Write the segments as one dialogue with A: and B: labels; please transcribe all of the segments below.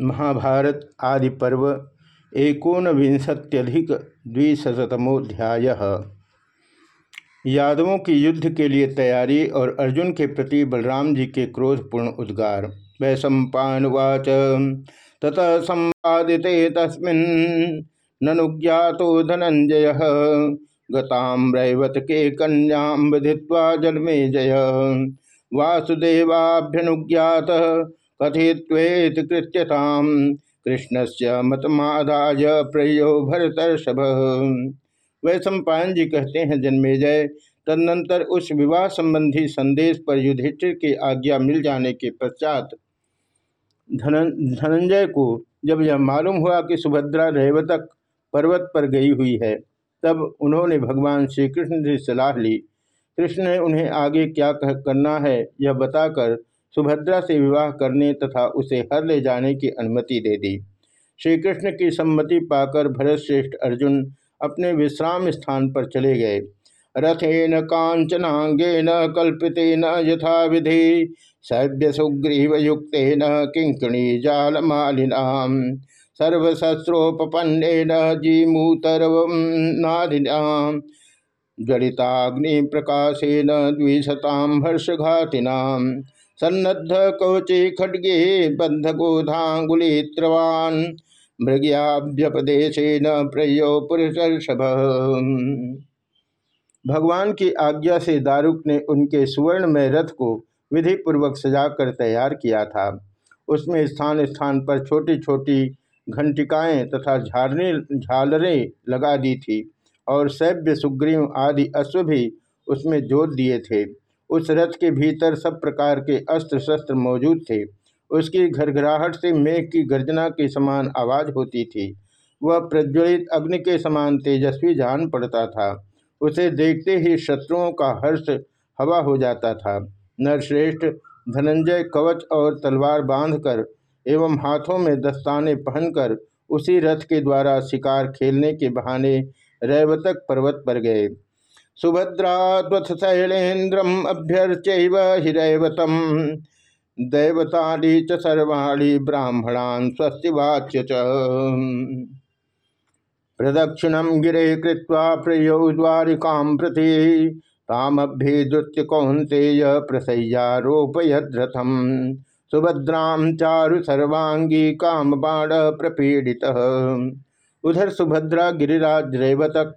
A: महाभारत आदि पर्व एकोन विंशत्यधिक द्विशतमोध्याय यादवों की युद्ध के लिए तैयारी और अर्जुन के प्रति बलराम जी के क्रोधपूर्ण उद्गार। वैशंपावाच ततः संवादिते तस्मिन् ननुज्ञातो धनंजय। गताम रैवत के कन्याम विधित्वा जन्मे जय। वासुदेवाभ्यनुज्ञात कथित्वेत कृत्यताम कृष्ण से मतमादाय प्रयो भरतर्षभ। वै सम्पायन जी कहते हैं जन्मेजय तदनंतर उस विवाह संबंधी संदेश पर युधिष्ठिर की आज्ञा मिल जाने के पश्चात धनंजय को जब यह मालूम हुआ कि सुभद्रा रेवतक पर्वत पर गई हुई है, तब उन्होंने भगवान श्री कृष्ण से सलाह ली। कृष्ण ने उन्हें आगे क्या करना है, यह बताकर सुभद्रा से विवाह करने तथा उसे हर ले जाने की अनुमति दे दी। श्री कृष्ण की सम्मति पाकर भरतश्रेष्ठ अर्जुन अपने विश्राम स्थान पर चले गए। रथेन कांचनांगेन कल्पितेन यथा विधि सभ्य सुग्रीव युक्त किंकणी जाल मालिना सर्वशस्त्रोपन्नेन जीमूतरवनादिना ज्वलिताग्नि प्रकाशेन द्विशताम हर्षघातिना सन्नद्ध कवचे खड्गे बद्धगोधांगुलित्रवान मृग्याभ्यपदेशेन प्रयो पुरुषर्षभ। भगवान की आज्ञा से दारुक ने उनके सुवर्ण में रथ को विधि पूर्वक सजाकर तैयार किया था। उसमें स्थान स्थान पर छोटी छोटी घंटिकाएँ तथा झारने, झालरें लगा दी थी और सैभ्य सुग्रीव आदि अश्व भी उसमें जोत दिए थे। उस रथ के भीतर सब प्रकार के अस्त्र शस्त्र मौजूद थे। उसकी घरघराहट से मेघ की गर्जना के समान आवाज़ होती थी। वह प्रज्वलित अग्नि के समान तेजस्वी जान पड़ता था। उसे देखते ही शत्रुओं का हर्ष हवा हो जाता था। नरश्रेष्ठ धनंजय कवच और तलवार बांधकर एवं हाथों में दस्ताने पहनकर उसी रथ के द्वारा शिकार खेलने के बहाने रैवतक पर्वत पर गए। सुभद्रावथ शैलेन्द्रम अभ्यर्च हिरैवतम। दैवताली च सर्वाणी ब्राह्मणान स्वस्तिवाच्य च। प्रदक्षिणम गिरे कृत्वा प्रियो द्वारिका प्रति तामभ्युत्य कौंतेय प्रसय्यारोपयद्रथम। सुभद्राम चारु सर्वांगी काम बाण प्रपीड़ित उधर सुभद्रा गिरिराज रेवतक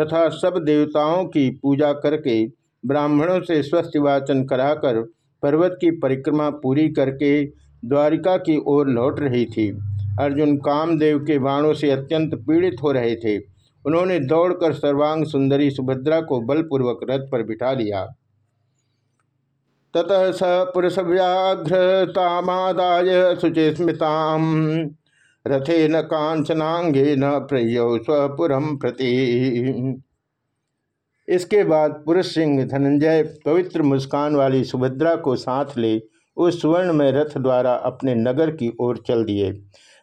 A: तथा सब देवताओं की पूजा करके ब्राह्मणों से स्वस्थ वाचन कराकर पर्वत की परिक्रमा पूरी करके द्वारिका की ओर लौट रही थी। अर्जुन कामदेव के बाणों से अत्यंत पीड़ित हो रहे थे। उन्होंने दौड़कर सर्वांग सुंदरी सुभद्रा को बलपूर्वक रथ पर बिठा लिया। ततः स पुरुष व्याघ्रतामादाय शुचिस्मृता रथे न कांचनांगे न प्रयो स्वपुरम प्रति। इसके बाद पुरुष सिंह धनंजय पवित्र मुस्कान वाली सुभद्रा को साथ ले उस स्वर्ण में रथ द्वारा अपने नगर की ओर चल दिए।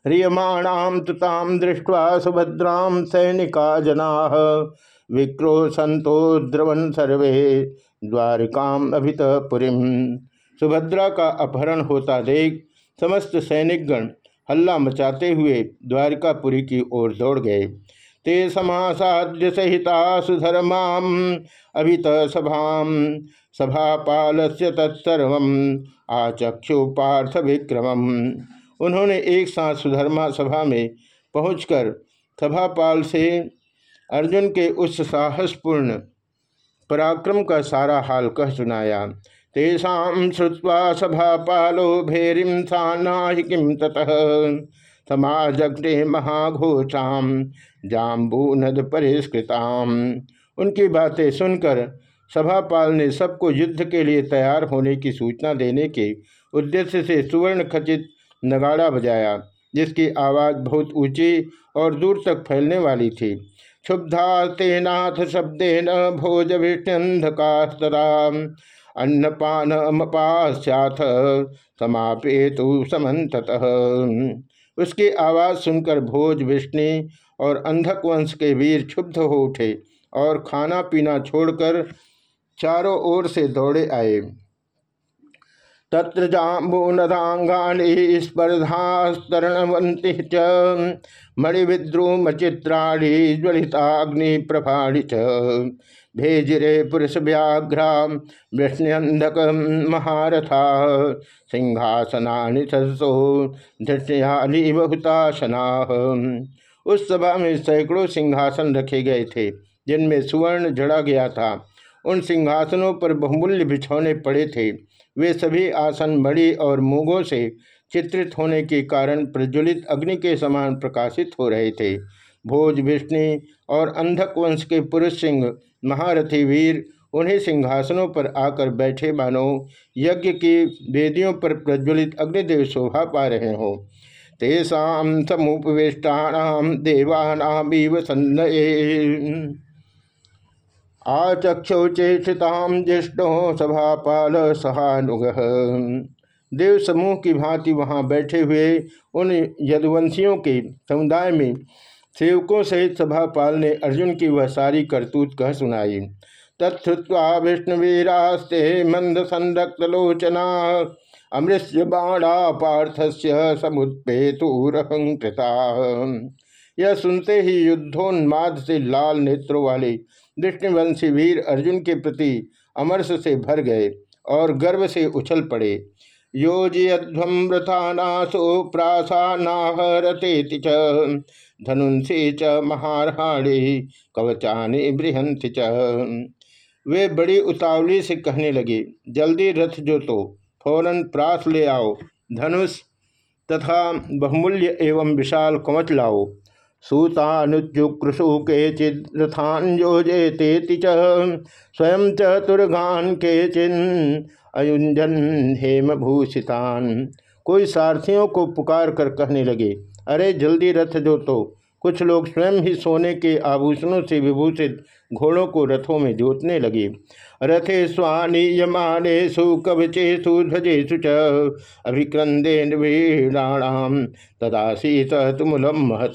A: ह्रियमाणाम तुताम दृष्टवा सुभद्राम सैनिका जना विक्रोशंतो द्रवन सर्वे द्वारिकाम अभित पुरीम। सुभद्रा का अपहरण होता देख समस्त सैनिकगण हल्ला मचाते हुए द्वारिकापुरी की ओर दौड़ गए। ते समासाद्य सहिता सुधर्मा अभित सभा सभापाल से तत्सर्व आचक्षु पार्थ विक्रम उन्होंने एक साथ सुधर्मा सभा में पहुंचकर सभापाल से अर्जुन के उस साहसपूर्ण पराक्रम का सारा हाल कह सुनाया। तेषा श्रुवा सभापालो भेरीम सानाहि किम ततः। समाजग्ने महाघोषाम जाम्बू नद परिष्कृताम उनकी बातें सुनकर सभापाल ने सबको युद्ध के लिए तैयार होने की सूचना देने के उद्देश्य से सुवर्ण खचित नगाड़ा बजाया, जिसकी आवाज़ बहुत ऊँची और दूर तक फैलने वाली थी। क्षुब्धा तेनाथ शब्देन भोज विष्ण्यंधकास्तरा अन्नपान अमपाश्चाथ समापेतु समत उसकी आवाज़ सुनकर भोज विष्णु और अंधक वंश के वीर क्षुब्ध हो उठे और खाना पीना छोड़कर चारों ओर से दौड़े आए। तत्र जाम्बूनदांगानि स्पर्धास्तरणवंति च, मणिविद्रुमचित्राणि ज्वलिताग्नि प्रभाणि च। भेजिरे पुरुष व्याघ्रा वृष्ण्यंधक महारथा। सिंहासना सदसो धृष्याली बहुताशना। उस सभा में सैकड़ों सिंहासन रखे गए थे, जिनमें सुवर्ण जड़ा गया था। उन सिंहासनों पर बहुमूल्य बिछौने पड़े थे। वे सभी आसन बड़ी और मूगों से चित्रित होने के कारण प्रज्वलित अग्नि के समान प्रकाशित हो रहे थे। भोज विष्णु और अंधक वंश के पुरुष सिंह महारथी वीर उन्हीं सिंहासनों पर आकर बैठे मानो, यज्ञ की वेदियों पर प्रज्वलित अग्निदेव शोभा पा रहे हो। तेषा समुपविष्टाणाम देवानामीव सन्नये। आचक्षु चेष्टिताम जिष्णु सभापाल सहानुग। देव समूह की भांति वहाँ बैठे हुए उन यदुवंशियों के समुदाय में सेवकों सहित सभापाल ने अर्जुन की वह सारी करतूत कह सुनाई। तत्वा विष्णुवीरास्ते मंद संरक्तलोचना अमृष्य बाणा पार्थ पार्थस्य समुत्पेतुरहंकृता। यह सुनते ही युद्धोन्माद से लाल नेत्रों वाले विष्णुवंशी वीर अर्जुन के प्रति अमरस से भर गए और गर्व से उछल पड़े। योजयध्वम वृथानासो प्रासानाहरते च। धनुषे च महारहाणे, कवचाने बृहंति च। वे बड़ी उतावली से कहने लगे, जल्दी रथ जो तो फ़ौरन प्रास ले आओ। धनुष तथा बहुमूल्य एवं विशाल कवच लाओ। सूतानुजुकृषु केचिद्रथान योजेतेति च। स्वयं चतुर्गान केचिन अयुंजन हेम भूषितान कोई सारथियों को पुकार कर कहने लगे, अरे, जल्दी रथ जो तो। कुछ लोग स्वयं ही सोने के आभूषणों से विभूषित घोड़ों को रथों में जोतने लगे। रथे स्वानीयमानेशु कवचेशु ध्वजेशु च अभिक्रंदे निर्वीणाणाम तदा शीत तुमुलम महत।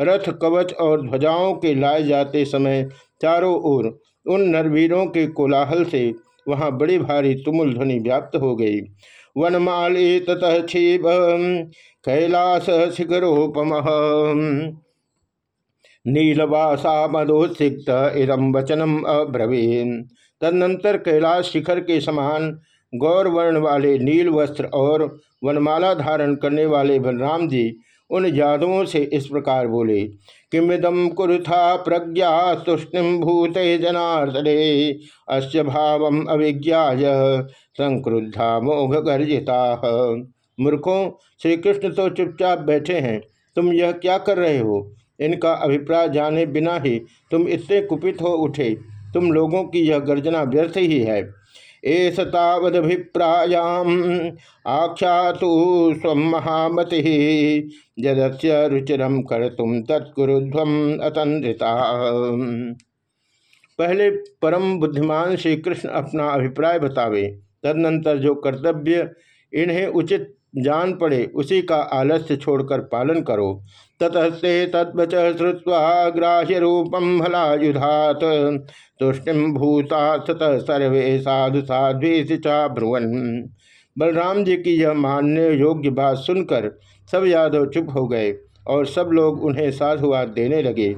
A: रथ कवच और ध्वजाओं के लाए जाते समय चारों ओर उन नरवीरों के कोलाहल से वहाँ बड़ी भारी तुमुल ध्वनि व्याप्त हो गई। वनमाली ततः क्षीब कैलास शिखरोपम नीलवासा मदोत्सिक्त इदम वचनम अब्रवीन। तदनंतर कैलाश शिखर के समान गौरवर्ण वाले नील वस्त्र और वनमाला धारण करने वाले बलराम जी उन यादवों से इस प्रकार बोले किमिदम कुरुथा प्रज्ञा तुष्णिम भूते जनार्दने, अस्य भाव अभिज्ञा संक्रुद्धा मोघ गर्जिता। मूर्खों श्री कृष्ण तो चुपचाप बैठे हैं, तुम यह क्या कर रहे हो? इनका अभिप्राय जाने बिना ही तुम इतने कुपित हो उठे। तुम लोगों की यह गर्जना व्यर्थ ही है। एस तावदभिप्रायाम आख्यातु स्व महामति। जदस्य रुचिरम कर तुम तत्कुरुध्वम पहले परम बुद्धिमान श्री कृष्ण अपना अभिप्राय बतावे, तदनंतर जो कर्तव्य इन्हें उचित जान पड़े, उसी का आलस्य छोड़कर पालन करो। ततस्ते तद्वच श्रुवा ग्राह्य रूपम भलायुधात तुष्टिम भूता ततः सर्वे साधु साध्वी चा ब्रुवन। बलराम जी की यह मानने योग्य बात सुनकर सब यादव चुप हो गए और सब लोग उन्हें साधुवाद देने लगे।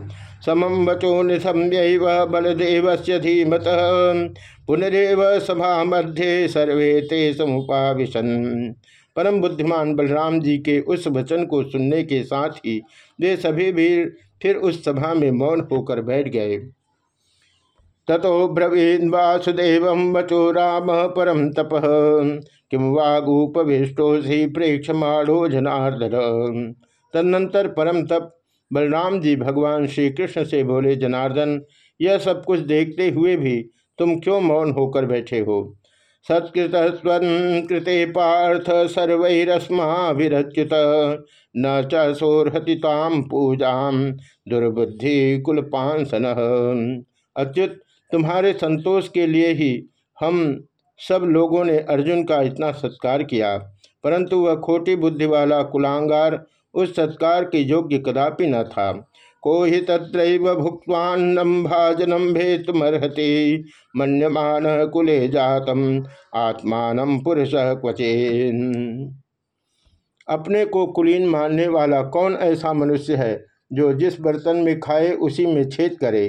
A: समम वचो निशम्य बलदेव से धीमत। पुनरव सभा मध्य सर्वे ते समुपाविशन परम बुद्धिमान बलराम जी के उस वचन को सुनने के साथ ही वे सभी भी फिर उस सभा में मौन होकर बैठ गए। ततो ब्रवीन वासुदेव वचो राम परम तप। किम वागुपविष्टोसी प्रेक्षमाणो जनार्दन। तदनंतर परम तप बलराम जी भगवान श्री कृष्ण से बोले, जनार्दन, यह सब कुछ देखते हुए भी तुम क्यों मौन होकर बैठे हो? सत्कृत स्वकृते पार्थ सर्वरस्माभिरच्युत। न च सोरहतिताम पूजा दुर्बुद्धि कुलपांसन अच्युत, तुम्हारे संतोष के लिए ही हम सब लोगों ने अर्जुन का इतना सत्कार किया, परंतु वह खोटी बुद्धि वाला कुलांगार उस सत्कार के योग्य कदापि न था। को ही तत्र भुक्वान्नम भाजनम भेतमर्हति, मन्यमान कुले जातम, आत्मान पुरुष क्वचे अपने को कुलीन मानने वाला कौन ऐसा मनुष्य है, जो जिस बर्तन में खाए उसी में छेद करे?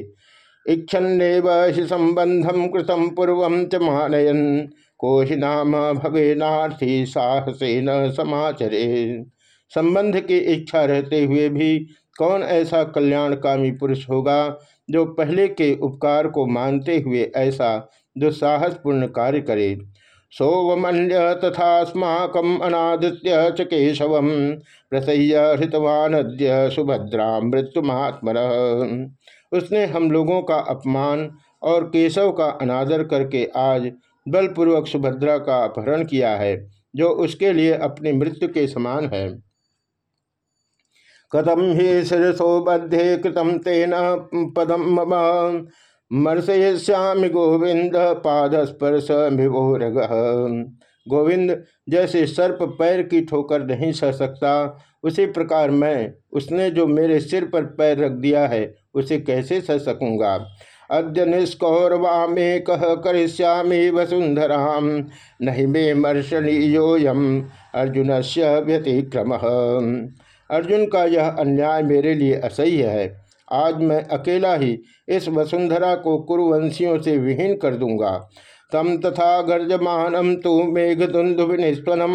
A: इच्छन्नेव संबंधम कृतम पूर्व च मानयन, को ही नाम भवेनार्थी साहसे न समाचरे संबंध की इच्छा रहते हुए भी कौन ऐसा कल्याणकामी पुरुष होगा जो पहले के उपकार को मानते हुए ऐसा दुस्साहसपूर्ण कार्य करे? सोवमन्य तथास्माकम अनादित्य च केशव प्रसह्य हृतवानद्य सुभद्रा मृत्युमात्मन। उसने हम लोगों का अपमान और केशव का अनादर करके आज बलपूर्वक सुभद्रा का अपहरण किया है, जो उसके लिए अपनी मृत्यु के समान है। कथम ही शिरसो बद्धे कृतम तेन पदम मम। मर्शयश्यामि गोविंद पादस्पर्श विभोरग गोविंद जैसे सर्प पैर की ठोकर नहीं सह सकता, उसी प्रकार मैं, उसने जो मेरे सिर पर पैर रख दिया है, उसे कैसे सह सकूँगा? अद्य निष्कौरवामे कह करिष्यामी वसुंधरा नहीं मे मर्शनीयोयम अर्जुन से व्यतिक्रम। अर्जुन का यह अन्याय मेरे लिए असह्य है। आज मैं अकेला ही इस वसुंधरा को कुरुवंशियों से विहीन कर दूँगा। तम तथा गर्जमानम तो मेघदुंदुविनिस्वनम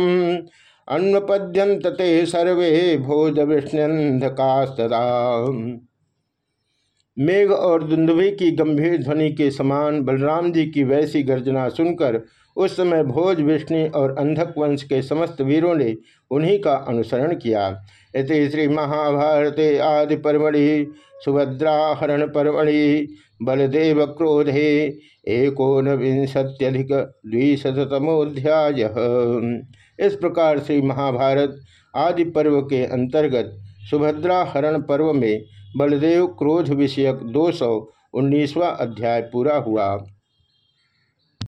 A: अन्नपद्यंत ते सर्वे भोज विष्णुंधकास्तदा मेघ और दुंदुभि की गंभीर ध्वनि के समान बलराम जी की वैसी गर्जना सुनकर उस समय भोज विष्णु और अंधक वंश के समस्त वीरों ने उन्हीं का अनुसरण किया। इति श्री महाभारते आदि परमढ़ि सुभद्राहरण परमढ़ि बलदेव क्रोधे एकोन विंशत्यधिक द्विशतमोध्याय इस प्रकार श्री महाभारत आदि पर्व के अंतर्गत सुभद्रा हरण पर्व में बलदेव क्रोध विषयक दो सौ उन्नीसवा अध्याय पूरा हुआ।